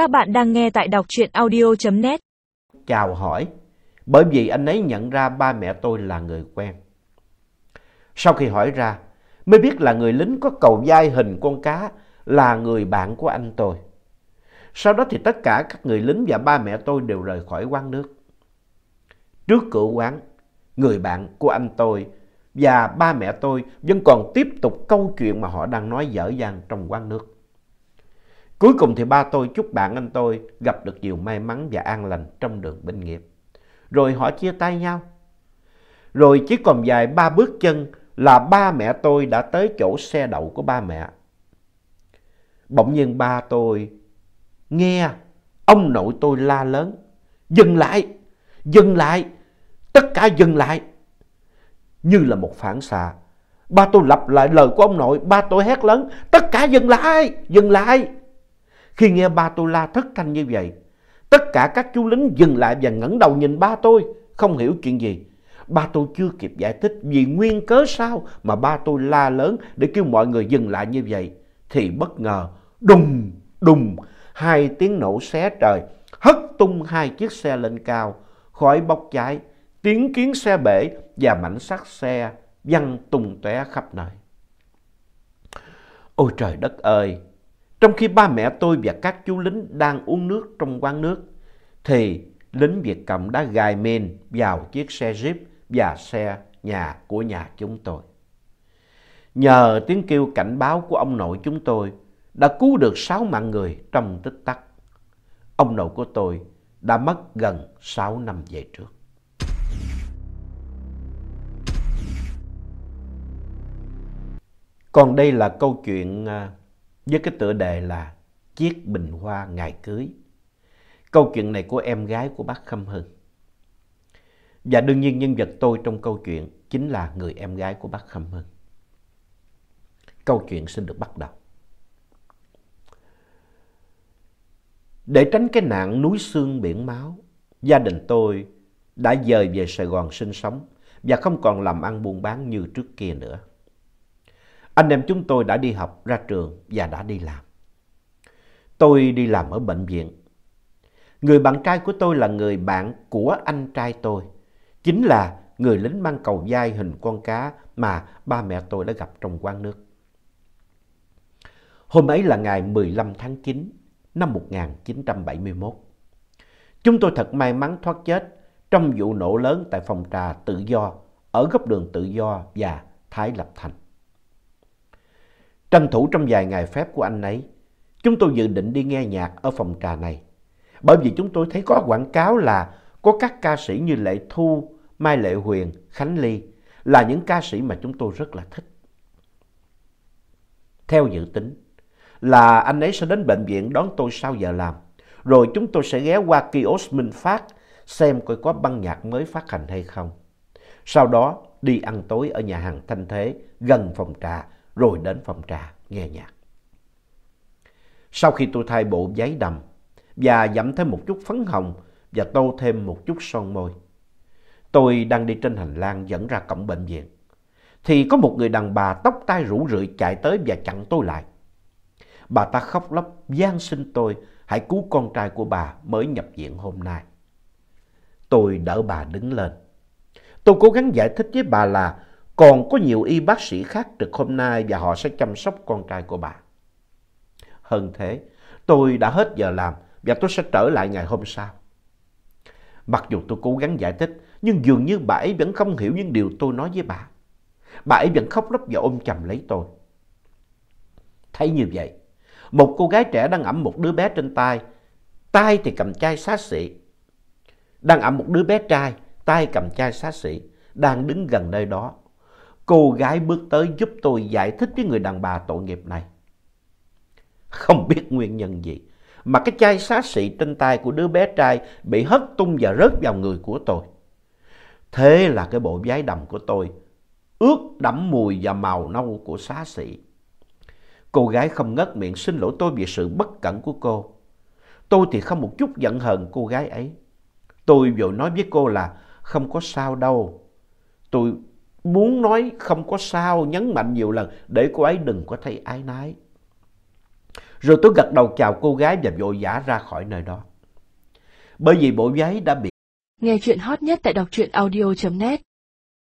Các bạn đang nghe tại đọc truyện audio.net. Chào hỏi, bởi vì anh ấy nhận ra ba mẹ tôi là người quen. Sau khi hỏi ra, mới biết là người lính có cầu dai hình con cá là người bạn của anh tôi. Sau đó thì tất cả các người lính và ba mẹ tôi đều rời khỏi quán nước. Trước cửa quán, người bạn của anh tôi và ba mẹ tôi vẫn còn tiếp tục câu chuyện mà họ đang nói dở dang trong quán nước. Cuối cùng thì ba tôi chúc bạn anh tôi gặp được nhiều may mắn và an lành trong đường binh nghiệp. Rồi họ chia tay nhau. Rồi chỉ còn vài ba bước chân là ba mẹ tôi đã tới chỗ xe đậu của ba mẹ. Bỗng nhiên ba tôi nghe ông nội tôi la lớn. Dừng lại! Dừng lại! Tất cả dừng lại! Như là một phản xạ. Ba tôi lặp lại lời của ông nội. Ba tôi hét lớn. Tất cả dừng lại! Dừng lại! Khi nghe ba tôi la thất thanh như vậy, tất cả các chú lính dừng lại và ngẩng đầu nhìn ba tôi, không hiểu chuyện gì. Ba tôi chưa kịp giải thích vì nguyên cớ sao mà ba tôi la lớn để kêu mọi người dừng lại như vậy. Thì bất ngờ, đùng, đùng, hai tiếng nổ xé trời, hất tung hai chiếc xe lên cao, khói bốc cháy, tiếng kiến xe bể và mảnh sắt xe văng tung tóe khắp nơi. Ôi trời đất ơi! Trong khi ba mẹ tôi và các chú lính đang uống nước trong quán nước, thì lính Việt Cộng đã gài men vào chiếc xe Jeep và xe nhà của nhà chúng tôi. Nhờ tiếng kêu cảnh báo của ông nội chúng tôi đã cứu được sáu mạng người trong tích tắc. Ông nội của tôi đã mất gần sáu năm về trước. Còn đây là câu chuyện à, với cái tựa đề là Chiếc bình hoa ngày cưới. Câu chuyện này của em gái của bác Khâm Hưng. Và đương nhiên nhân vật tôi trong câu chuyện chính là người em gái của bác Khâm Hưng. Câu chuyện xin được bắt đầu. Để tránh cái nạn núi xương biển máu, gia đình tôi đã dời về Sài Gòn sinh sống và không còn làm ăn buôn bán như trước kia nữa. Anh em chúng tôi đã đi học, ra trường và đã đi làm. Tôi đi làm ở bệnh viện. Người bạn trai của tôi là người bạn của anh trai tôi. Chính là người lính mang cầu dai hình con cá mà ba mẹ tôi đã gặp trong quán nước. Hôm ấy là ngày 15 tháng 9 năm 1971. Chúng tôi thật may mắn thoát chết trong vụ nổ lớn tại phòng trà tự do, ở góc đường tự do và Thái Lập Thành. Tranh thủ trong vài ngày phép của anh ấy, chúng tôi dự định đi nghe nhạc ở phòng trà này. Bởi vì chúng tôi thấy có quảng cáo là có các ca sĩ như Lệ Thu, Mai Lệ Huyền, Khánh Ly là những ca sĩ mà chúng tôi rất là thích. Theo dự tính là anh ấy sẽ đến bệnh viện đón tôi sau giờ làm. Rồi chúng tôi sẽ ghé qua kiosk Minh Phát xem coi có băng nhạc mới phát hành hay không. Sau đó đi ăn tối ở nhà hàng Thanh Thế gần phòng trà rồi đến phòng trà nghe nhạc. Sau khi tôi thay bộ giấy đầm và dặm thêm một chút phấn hồng và tô thêm một chút son môi, tôi đang đi trên hành lang dẫn ra cổng bệnh viện. Thì có một người đàn bà tóc tai rủ rượi chạy tới và chặn tôi lại. Bà ta khóc lóc gian xin tôi hãy cứu con trai của bà mới nhập viện hôm nay. Tôi đỡ bà đứng lên. Tôi cố gắng giải thích với bà là còn có nhiều y bác sĩ khác trực hôm nay và họ sẽ chăm sóc con trai của bà. Hơn thế, tôi đã hết giờ làm và tôi sẽ trở lại ngày hôm sau. Mặc dù tôi cố gắng giải thích, nhưng dường như bà ấy vẫn không hiểu những điều tôi nói với bà. Bà ấy vẫn khóc lóc và ôm chầm lấy tôi. Thấy như vậy, một cô gái trẻ đang ẵm một đứa bé trên tay, tay thì cầm chai xá xị. Đang ẵm một đứa bé trai, tay cầm chai xá xị, đang đứng gần nơi đó cô gái bước tới giúp tôi giải thích với người đàn bà tội nghiệp này. Không biết nguyên nhân gì, mà cái chai xá xị trên tay của đứa bé trai bị hất tung và rớt vào người của tôi. Thế là cái bộ váy đầm của tôi ướt đẫm mùi và màu nâu của xá xị. Cô gái không ngất miệng xin lỗi tôi vì sự bất cẩn của cô. Tôi thì không một chút giận hờn cô gái ấy. Tôi vội nói với cô là không có sao đâu. Tôi muốn nói không có sao, nhấn mạnh nhiều lần, để cô ấy đừng có thấy ái nái. Rồi tôi gật đầu chào cô gái và vội vã ra khỏi nơi đó. Bởi vì bộ giấy đã bị Nghe chuyện hot nhất tại đọc truyện audio.net